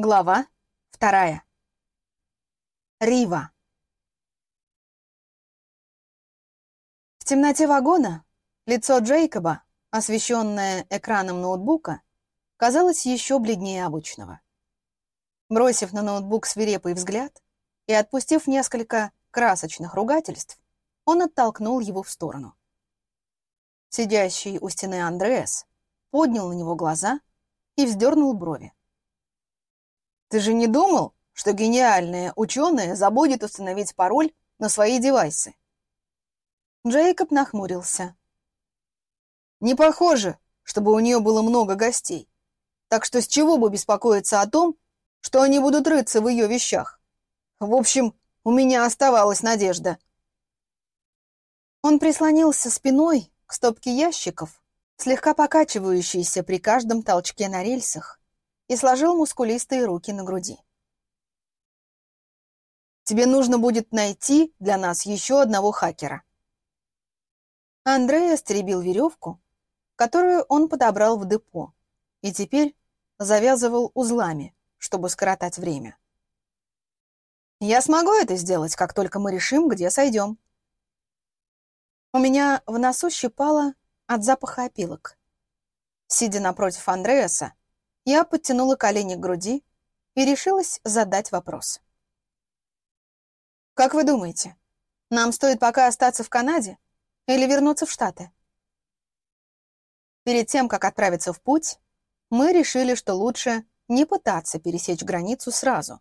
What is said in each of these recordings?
Глава вторая. Рива. В темноте вагона лицо Джейкоба, освещенное экраном ноутбука, казалось еще бледнее обычного. Бросив на ноутбук свирепый взгляд и отпустив несколько красочных ругательств, он оттолкнул его в сторону. Сидящий у стены Андреас поднял на него глаза и вздернул брови. Ты же не думал, что гениальные ученые забудет установить пароль на свои девайсы? Джейкоб нахмурился. Не похоже, чтобы у нее было много гостей. Так что с чего бы беспокоиться о том, что они будут рыться в ее вещах? В общем, у меня оставалась надежда. Он прислонился спиной к стопке ящиков, слегка покачивающейся при каждом толчке на рельсах, и сложил мускулистые руки на груди. «Тебе нужно будет найти для нас еще одного хакера». Андрея стеребил веревку, которую он подобрал в депо, и теперь завязывал узлами, чтобы скоротать время. «Я смогу это сделать, как только мы решим, где сойдем». У меня в носу щипало от запаха опилок. Сидя напротив Андреаса, я подтянула колени к груди и решилась задать вопрос. «Как вы думаете, нам стоит пока остаться в Канаде или вернуться в Штаты?» Перед тем, как отправиться в путь, мы решили, что лучше не пытаться пересечь границу сразу.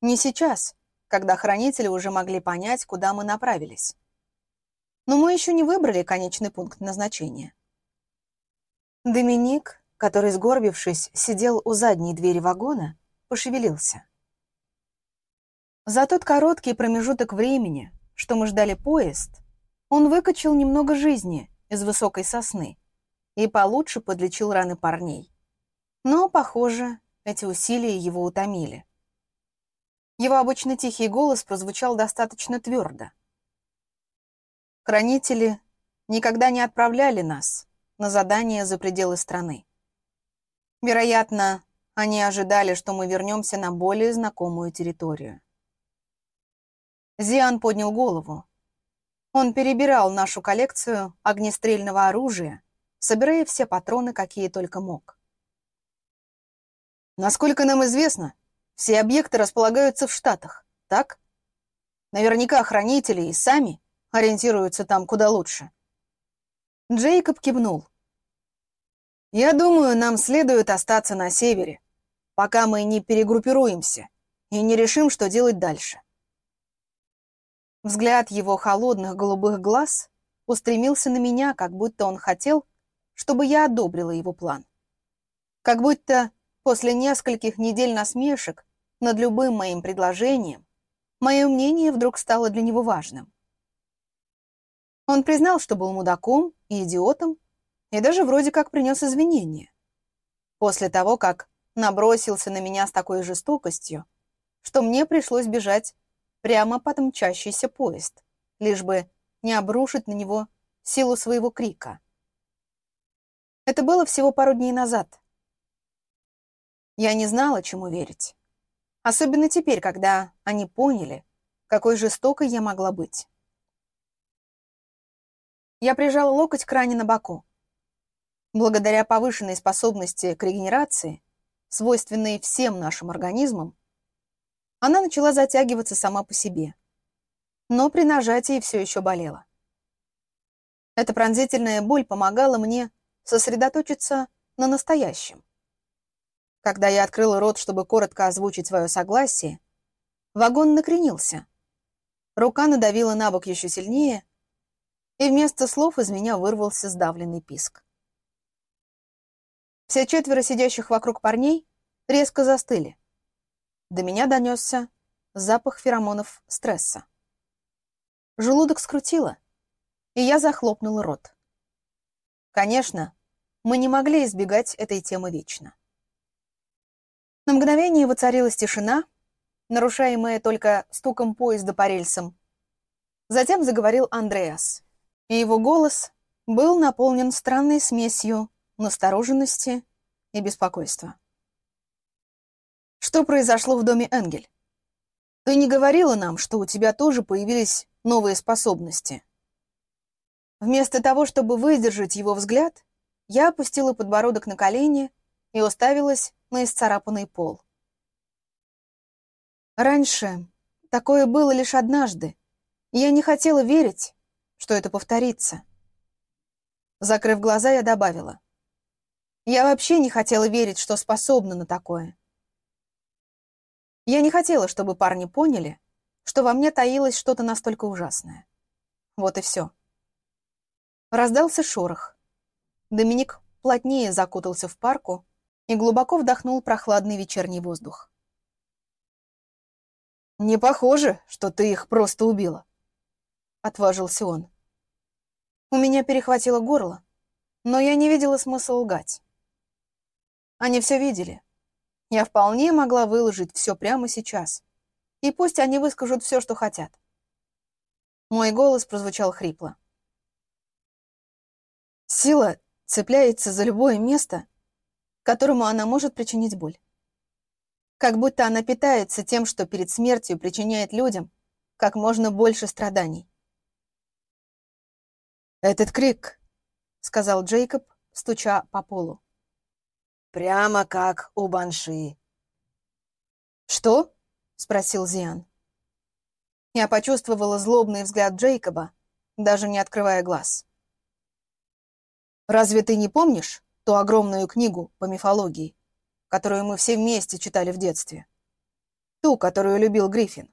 Не сейчас, когда хранители уже могли понять, куда мы направились. Но мы еще не выбрали конечный пункт назначения. Доминик который, сгорбившись, сидел у задней двери вагона, пошевелился. За тот короткий промежуток времени, что мы ждали поезд, он выкачал немного жизни из высокой сосны и получше подлечил раны парней. Но, похоже, эти усилия его утомили. Его обычно тихий голос прозвучал достаточно твердо. Хранители никогда не отправляли нас на задания за пределы страны. Вероятно, они ожидали, что мы вернемся на более знакомую территорию. Зиан поднял голову. Он перебирал нашу коллекцию огнестрельного оружия, собирая все патроны, какие только мог. Насколько нам известно, все объекты располагаются в Штатах, так? Наверняка хранители и сами ориентируются там куда лучше. Джейкоб кивнул. Я думаю, нам следует остаться на севере, пока мы не перегруппируемся и не решим, что делать дальше. Взгляд его холодных голубых глаз устремился на меня, как будто он хотел, чтобы я одобрила его план. Как будто после нескольких недель насмешек над любым моим предложением мое мнение вдруг стало для него важным. Он признал, что был мудаком и идиотом, и даже вроде как принес извинения. После того, как набросился на меня с такой жестокостью, что мне пришлось бежать прямо под мчащийся поезд, лишь бы не обрушить на него силу своего крика. Это было всего пару дней назад. Я не знала, чему верить. Особенно теперь, когда они поняли, какой жестокой я могла быть. Я прижала локоть к ране на боку. Благодаря повышенной способности к регенерации, свойственной всем нашим организмам, она начала затягиваться сама по себе. Но при нажатии все еще болела. Эта пронзительная боль помогала мне сосредоточиться на настоящем. Когда я открыла рот, чтобы коротко озвучить свое согласие, вагон накренился. Рука надавила на бок еще сильнее, и вместо слов из меня вырвался сдавленный писк. Все четверо сидящих вокруг парней резко застыли. До меня донесся запах феромонов стресса. Желудок скрутило, и я захлопнула рот. Конечно, мы не могли избегать этой темы вечно. На мгновение воцарилась тишина, нарушаемая только стуком поезда по рельсам. Затем заговорил Андреас, и его голос был наполнен странной смесью настороженности и беспокойства. «Что произошло в доме Энгель? Ты не говорила нам, что у тебя тоже появились новые способности. Вместо того, чтобы выдержать его взгляд, я опустила подбородок на колени и уставилась на исцарапанный пол. Раньше такое было лишь однажды, и я не хотела верить, что это повторится. Закрыв глаза, я добавила. Я вообще не хотела верить, что способна на такое. Я не хотела, чтобы парни поняли, что во мне таилось что-то настолько ужасное. Вот и все. Раздался шорох. Доминик плотнее закутался в парку и глубоко вдохнул прохладный вечерний воздух. «Не похоже, что ты их просто убила», — отважился он. У меня перехватило горло, но я не видела смысла лгать. Они все видели, я вполне могла выложить все прямо сейчас. И пусть они выскажут все, что хотят. Мой голос прозвучал хрипло. Сила цепляется за любое место, которому она может причинить боль. Как будто она питается тем, что перед смертью причиняет людям как можно больше страданий. «Этот крик», — сказал Джейкоб, стуча по полу. Прямо как у Банши. «Что?» — спросил Зиан. Я почувствовала злобный взгляд Джейкоба, даже не открывая глаз. «Разве ты не помнишь ту огромную книгу по мифологии, которую мы все вместе читали в детстве? Ту, которую любил Гриффин?»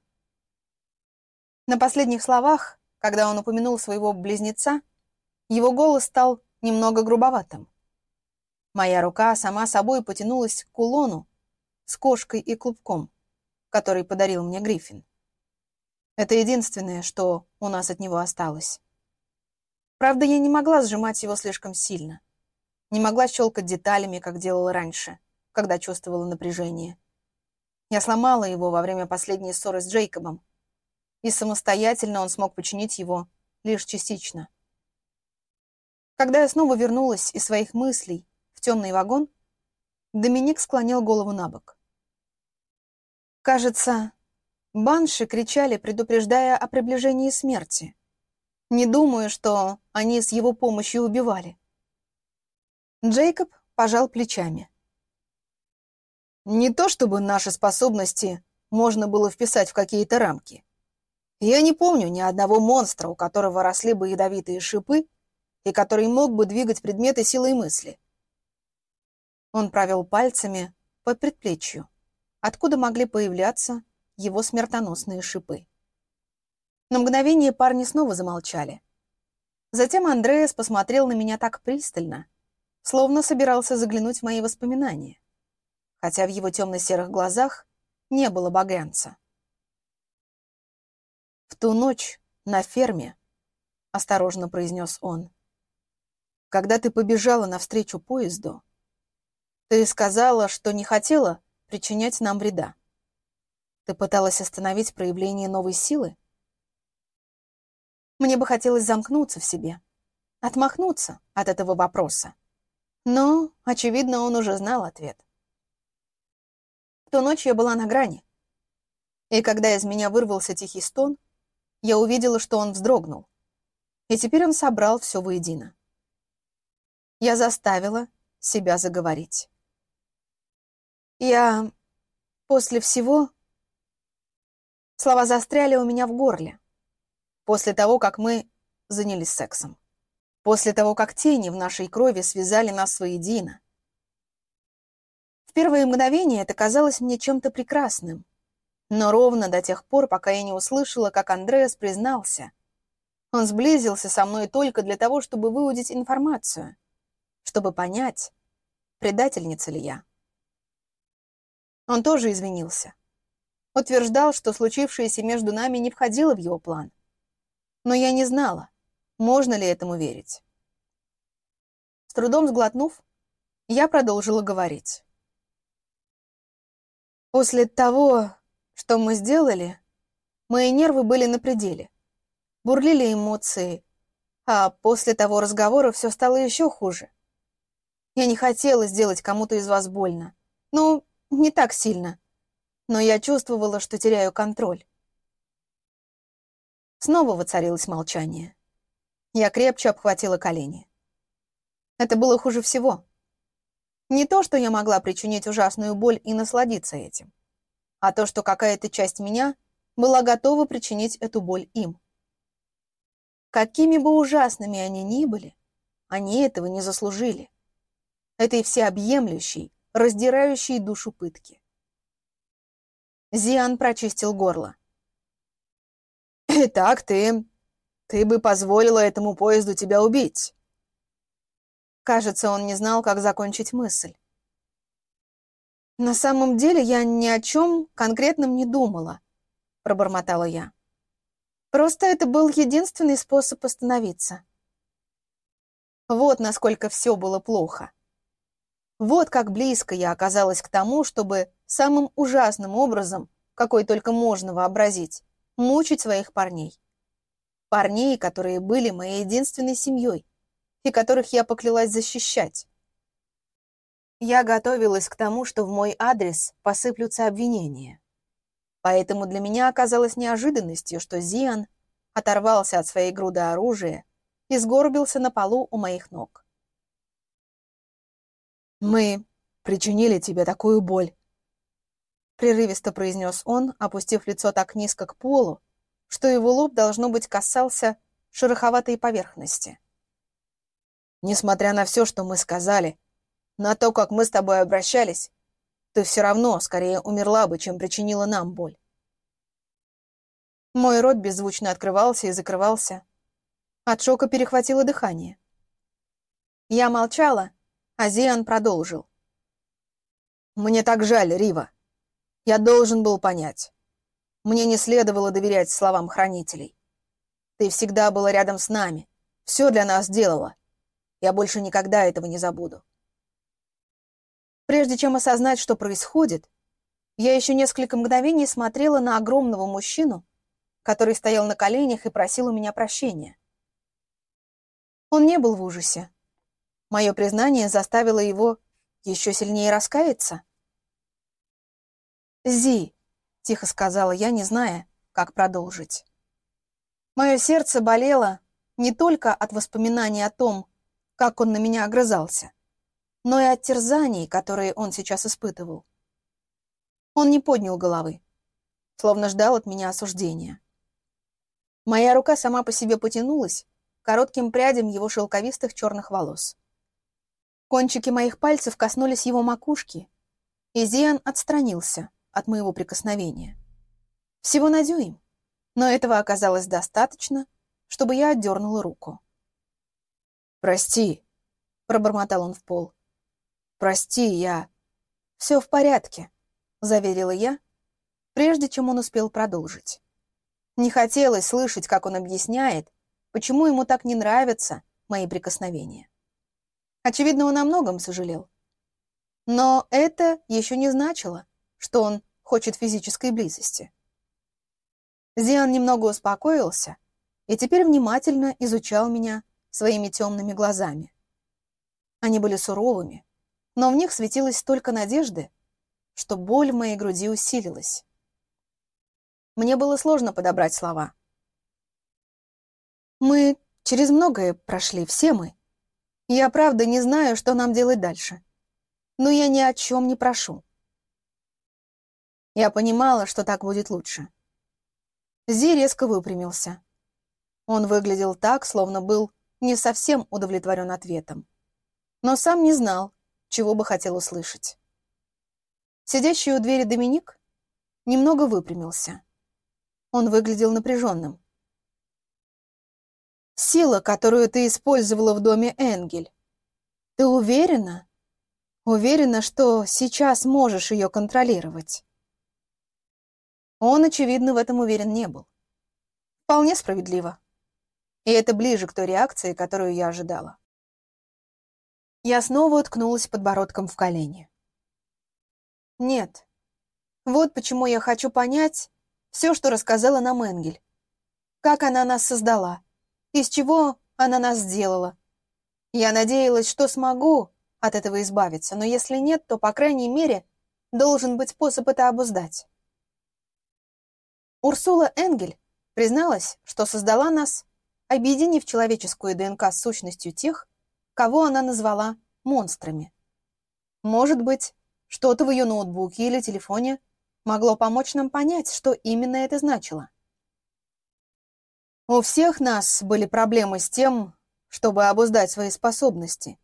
На последних словах, когда он упомянул своего близнеца, его голос стал немного грубоватым. Моя рука сама собой потянулась к кулону с кошкой и клубком, который подарил мне Гриффин. Это единственное, что у нас от него осталось. Правда, я не могла сжимать его слишком сильно. Не могла щелкать деталями, как делала раньше, когда чувствовала напряжение. Я сломала его во время последней ссоры с Джейкобом, и самостоятельно он смог починить его лишь частично. Когда я снова вернулась из своих мыслей темный вагон, Доминик склонил голову на бок. Кажется, банши кричали, предупреждая о приближении смерти. Не думаю, что они с его помощью убивали. Джейкоб пожал плечами. Не то чтобы наши способности можно было вписать в какие-то рамки. Я не помню ни одного монстра, у которого росли бы ядовитые шипы и который мог бы двигать предметы силой мысли. Он провел пальцами по предплечью, откуда могли появляться его смертоносные шипы. На мгновение парни снова замолчали. Затем Андреас посмотрел на меня так пристально, словно собирался заглянуть в мои воспоминания, хотя в его темно-серых глазах не было багрянца. «В ту ночь на ферме», — осторожно произнес он, — «когда ты побежала навстречу поезду, ты сказала, что не хотела причинять нам вреда. Ты пыталась остановить проявление новой силы? Мне бы хотелось замкнуться в себе, отмахнуться от этого вопроса. Но, очевидно, он уже знал ответ. В ту ночь я была на грани. И когда из меня вырвался тихий стон, я увидела, что он вздрогнул. И теперь он собрал все воедино. Я заставила себя заговорить. Я... После всего... Слова застряли у меня в горле. После того, как мы занялись сексом. После того, как тени в нашей крови связали нас воедино. В первые мгновения это казалось мне чем-то прекрасным. Но ровно до тех пор, пока я не услышала, как Андреас признался. Он сблизился со мной только для того, чтобы выудить информацию, чтобы понять, предательница ли я. Он тоже извинился. Утверждал, что случившееся между нами не входило в его план. Но я не знала, можно ли этому верить. С трудом сглотнув, я продолжила говорить. После того, что мы сделали, мои нервы были на пределе. Бурлили эмоции, а после того разговора все стало еще хуже. Я не хотела сделать кому-то из вас больно. Ну, не так сильно. но я чувствовала, что теряю контроль. Снова воцарилось молчание. Я крепче обхватила колени. Это было хуже всего. Не то, что я могла причинить ужасную боль и насладиться этим, а то, что какая-то часть меня была готова причинить эту боль им. Какими бы ужасными они ни были, они этого не заслужили. Этой всеобъемлющей, раздирающей душу пытки. Зиан прочистил горло. «Итак, ты... ты бы позволила этому поезду тебя убить?» Кажется, он не знал, как закончить мысль. «На самом деле я ни о чем конкретном не думала», — пробормотала я. «Просто это был единственный способ остановиться». Вот насколько все было плохо. Вот как близко я оказалась к тому, чтобы самым ужасным образом, какой только можно вообразить, мучить своих парней. Парней, которые были моей единственной семьей, и которых я поклялась защищать. Я готовилась к тому, что в мой адрес посыплются обвинения. Поэтому для меня оказалось неожиданностью, что Зиан оторвался от своей груды оружия и сгорбился на полу у моих ног. «Мы причинили тебе такую боль», — прерывисто произнес он, опустив лицо так низко к полу, что его лоб, должно быть, касался шероховатой поверхности. Несмотря на все, что мы сказали, на то, как мы с тобой обращались, ты все равно скорее умерла бы, чем причинила нам боль. Мой рот беззвучно открывался и закрывался. От шока перехватило дыхание. Я молчала, а Зиан продолжил. «Мне так жаль, Рива. Я должен был понять. Мне не следовало доверять словам хранителей. Ты всегда была рядом с нами, все для нас делала. Я больше никогда этого не забуду. Прежде чем осознать, что происходит, я еще несколько мгновений смотрела на огромного мужчину, который стоял на коленях и просил у меня прощения. Он не был в ужасе. Мое признание заставило его еще сильнее раскаяться. «Зи», — тихо сказала я, не зная, как продолжить. Мое сердце болело не только от воспоминаний о том, как он на меня огрызался, но и от терзаний, которые он сейчас испытывал. Он не поднял головы, словно ждал от меня осуждения. Моя рука сама по себе потянулась коротким прядем его шелковистых черных волос. Кончики моих пальцев коснулись его макушки, и Зиан отстранился от моего прикосновения. Всего на дюйм, но этого оказалось достаточно, чтобы я отдернула руку. «Прости», — пробормотал он в пол. «Прости, я...» «Все в порядке», — заверила я, прежде чем он успел продолжить. Не хотелось слышать, как он объясняет, почему ему так не нравятся мои прикосновения. Очевидно, он о многом сожалел. Но это еще не значило, что он хочет физической близости. Зиан немного успокоился и теперь внимательно изучал меня своими темными глазами. Они были суровыми, но в них светилась столько надежды, что боль в моей груди усилилась. Мне было сложно подобрать слова. Мы через многое прошли, все мы. Я правда не знаю, что нам делать дальше. Но я ни о чем не прошу. Я понимала, что так будет лучше. Зи резко выпрямился. Он выглядел так, словно был не совсем удовлетворен ответом, но сам не знал, чего бы хотел услышать. Сидящий у двери Доминик немного выпрямился. Он выглядел напряженным. «Сила, которую ты использовала в доме Энгель, ты уверена? Уверена, что сейчас можешь ее контролировать?» Он, очевидно, в этом уверен не был. Вполне справедливо. И это ближе к той реакции, которую я ожидала. Я снова уткнулась подбородком в колени. Нет. Вот почему я хочу понять все, что рассказала нам Энгель. Как она нас создала. Из чего она нас сделала. Я надеялась, что смогу от этого избавиться, но если нет, то, по крайней мере, должен быть способ это обуздать. Урсула Энгель призналась, что создала нас, объединив человеческую ДНК с сущностью тех, кого она назвала монстрами. Может быть, что-то в ее ноутбуке или телефоне могло помочь нам понять, что именно это значило. У всех нас были проблемы с тем, чтобы обуздать свои способности,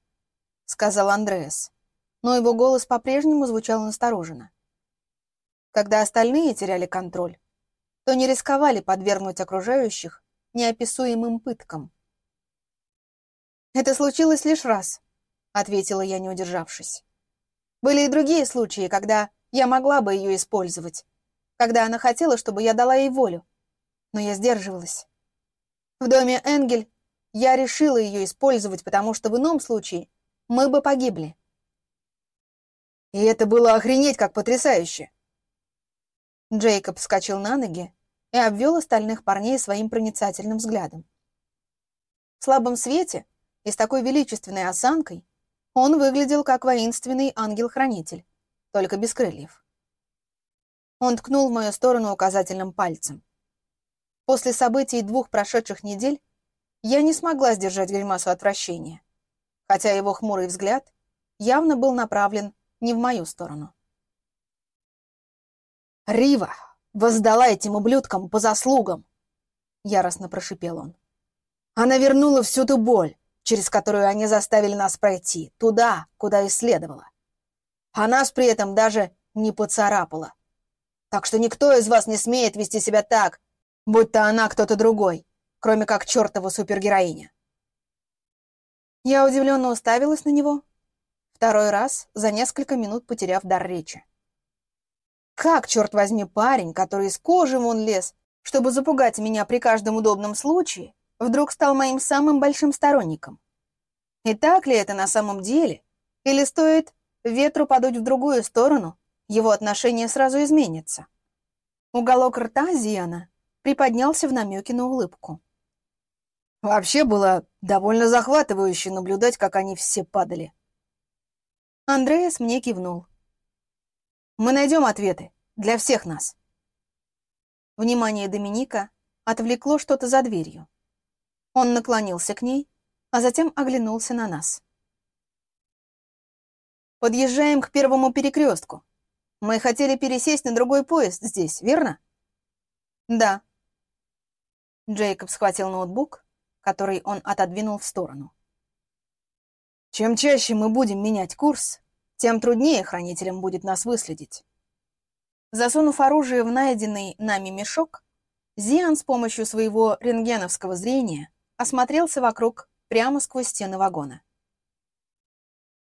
сказал Андреас, но его голос по-прежнему звучал настороженно. Когда остальные теряли контроль, то не рисковали подвергнуть окружающих неописуемым пыткам. «Это случилось лишь раз», — ответила я, не удержавшись. «Были и другие случаи, когда я могла бы ее использовать, когда она хотела, чтобы я дала ей волю, но я сдерживалась. В доме Энгель я решила ее использовать, потому что в ином случае мы бы погибли. И это было охренеть как потрясающе. Джейкоб вскочил на ноги и обвел остальных парней своим проницательным взглядом. В слабом свете и с такой величественной осанкой он выглядел как воинственный ангел-хранитель, только без крыльев. Он ткнул в мою сторону указательным пальцем. После событий двух прошедших недель я не смогла сдержать гримасу отвращения, хотя его хмурый взгляд явно был направлен не в мою сторону. «Рива воздала этим ублюдкам по заслугам!» — яростно прошипел он. «Она вернула всю ту боль, через которую они заставили нас пройти, туда, куда и следовало. А нас при этом даже не поцарапала. Так что никто из вас не смеет вести себя так, будто она кто-то другой, кроме как чертова супергероиня». Я удивленно уставилась на него, второй раз за несколько минут потеряв дар речи. Как, черт возьми, парень, который из кожи вон лез, чтобы запугать меня при каждом удобном случае, вдруг стал моим самым большим сторонником? И так ли это на самом деле? Или стоит ветру подуть в другую сторону, его отношение сразу изменится? Уголок рта Зиана приподнялся в намеке на улыбку. Вообще было довольно захватывающе наблюдать, как они все падали. Андреас мне кивнул. Мы найдем ответы. Для всех нас. Внимание Доминика отвлекло что-то за дверью. Он наклонился к ней, а затем оглянулся на нас. «Подъезжаем к первому перекрестку. Мы хотели пересесть на другой поезд здесь, верно?» «Да». Джейкоб схватил ноутбук, который он отодвинул в сторону. «Чем чаще мы будем менять курс, тем труднее хранителям будет нас выследить. Засунув оружие в найденный нами мешок, Зиан с помощью своего рентгеновского зрения осмотрелся вокруг прямо сквозь стены вагона.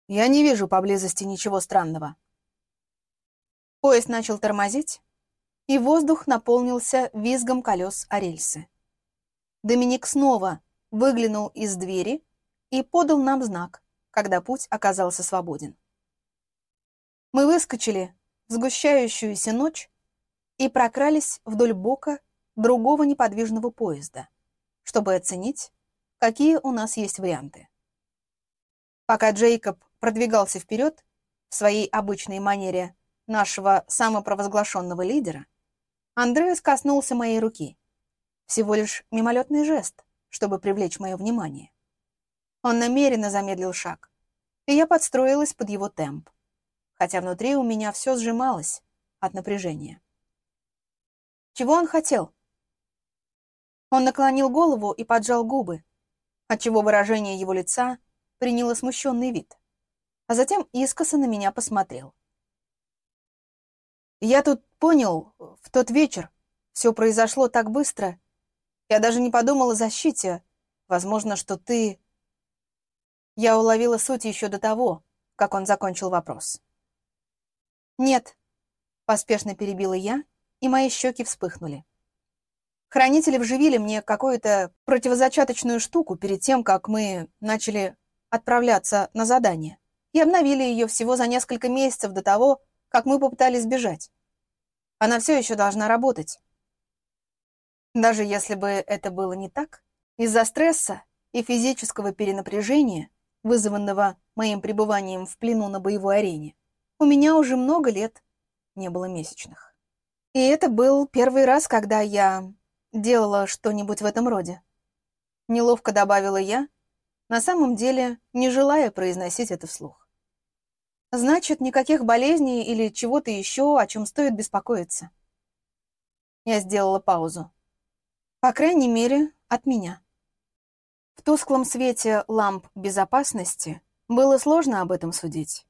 «Я не вижу поблизости ничего странного». Поезд начал тормозить, и воздух наполнился визгом колес о рельсы. Доминик снова выглянул из двери и подал нам знак, когда путь оказался свободен. Мы выскочили в сгущающуюся ночь и прокрались вдоль бока другого неподвижного поезда, чтобы оценить, какие у нас есть варианты. Пока Джейкоб продвигался вперед в своей обычной манере нашего самопровозглашенного лидера, Андреас коснулся моей руки. Всего лишь мимолетный жест, чтобы привлечь мое внимание. Он намеренно замедлил шаг, и я подстроилась под его темп хотя внутри у меня все сжималось от напряжения. Чего он хотел? Он наклонил голову и поджал губы, отчего выражение его лица приняло смущенный вид, а затем искоса на меня посмотрел. Я тут понял, в тот вечер все произошло так быстро. Я даже не подумала о защите. Возможно, что ты... Я уловила суть еще до того, как он закончил вопрос. «Нет», — поспешно перебила я, и мои щеки вспыхнули. Хранители вживили мне какую-то противозачаточную штуку перед тем, как мы начали отправляться на задание, и обновили ее всего за несколько месяцев до того, как мы попытались сбежать. Она все еще должна работать. Даже если бы это было не так, из-за стресса и физического перенапряжения, вызванного моим пребыванием в плену на боевой арене, у меня уже много лет не было месячных. И это был первый раз, когда я делала что-нибудь в этом роде. Неловко добавила я, на самом деле не желая произносить это вслух. Значит, никаких болезней или чего-то еще, о чем стоит беспокоиться. Я сделала паузу. По крайней мере, от меня. В тусклом свете ламп безопасности было сложно об этом судить.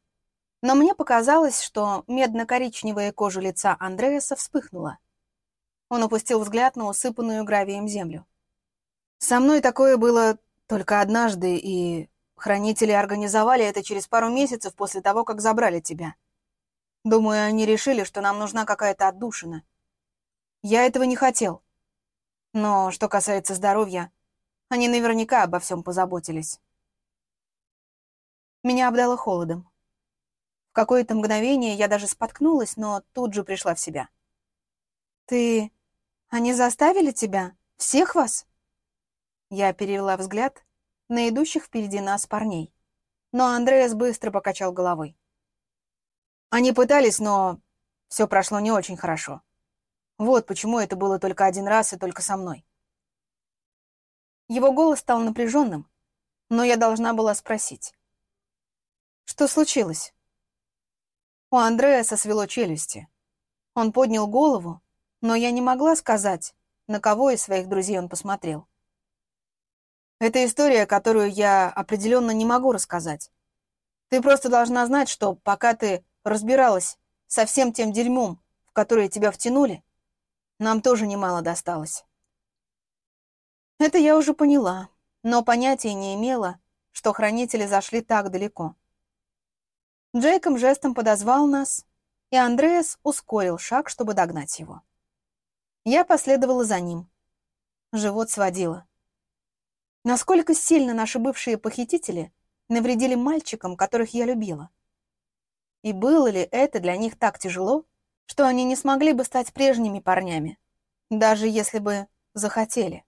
Но мне показалось, что медно-коричневая кожа лица Андреаса вспыхнула. Он опустил взгляд на усыпанную гравием землю. «Со мной такое было только однажды, и хранители организовали это через пару месяцев после того, как забрали тебя. Думаю, они решили, что нам нужна какая-то отдушина. Я этого не хотел. Но что касается здоровья, они наверняка обо всем позаботились». Меня обдало холодом. В какое-то мгновение я даже споткнулась, но тут же пришла в себя. «Ты... Они заставили тебя? Всех вас?» Я перевела взгляд на идущих впереди нас парней. Но Андреас быстро покачал головой. Они пытались, но все прошло не очень хорошо. Вот почему это было только один раз и только со мной. Его голос стал напряженным, но я должна была спросить. Что случилось? У Андреаса свело челюсти. Он поднял голову, но я не могла сказать, на кого из своих друзей он посмотрел. Это история, которую я определенно не могу рассказать. Ты просто должна знать, что пока ты разбиралась со всем тем дерьмом, в которое тебя втянули, нам тоже немало досталось. Это я уже поняла, но понятия не имела, что хранители зашли так далеко. Джейком жестом подозвал нас, и Андреас ускорил шаг, чтобы догнать его. Я последовала за ним. Живот сводило. Насколько сильно наши бывшие похитители навредили мальчикам, которых я любила? И было ли это для них так тяжело, что они не смогли бы стать прежними парнями, даже если бы захотели?